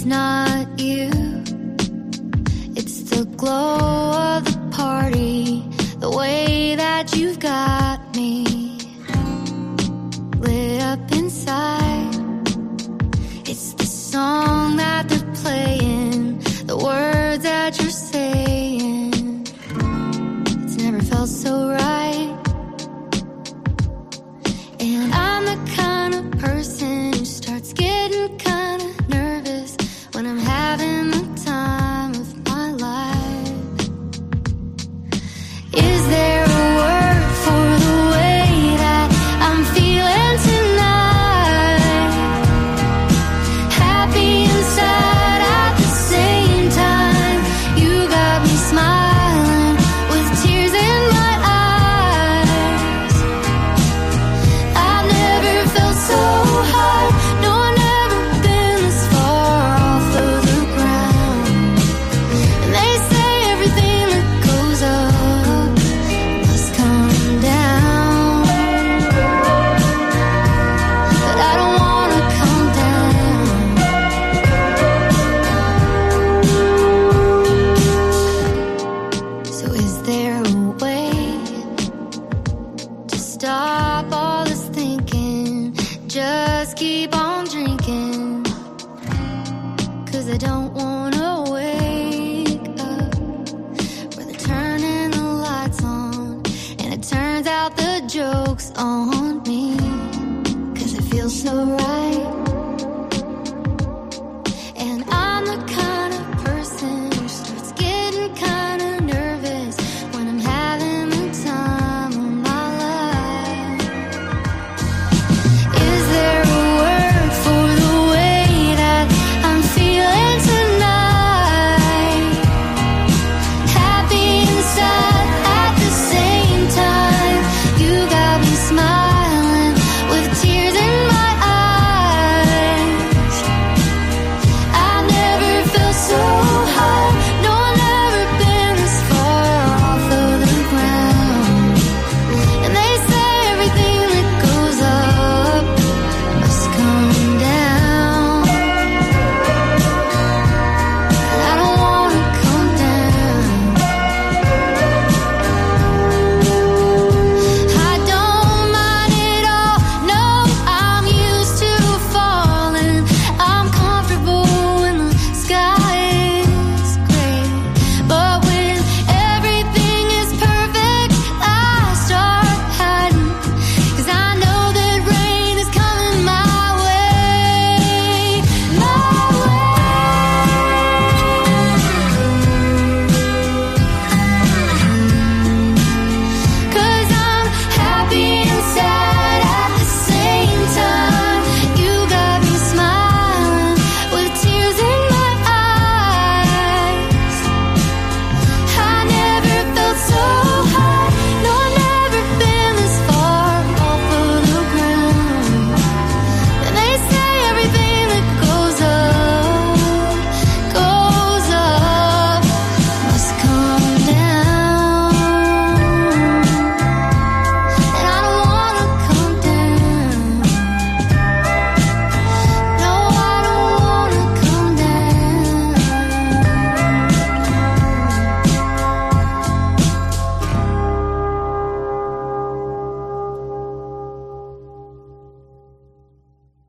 It's not you, it's the glow of the party, the way that you've got me lit up inside. It's the song that they're playing, the words that you're saying. It's never felt so the joke's on me. Cause it feels so right.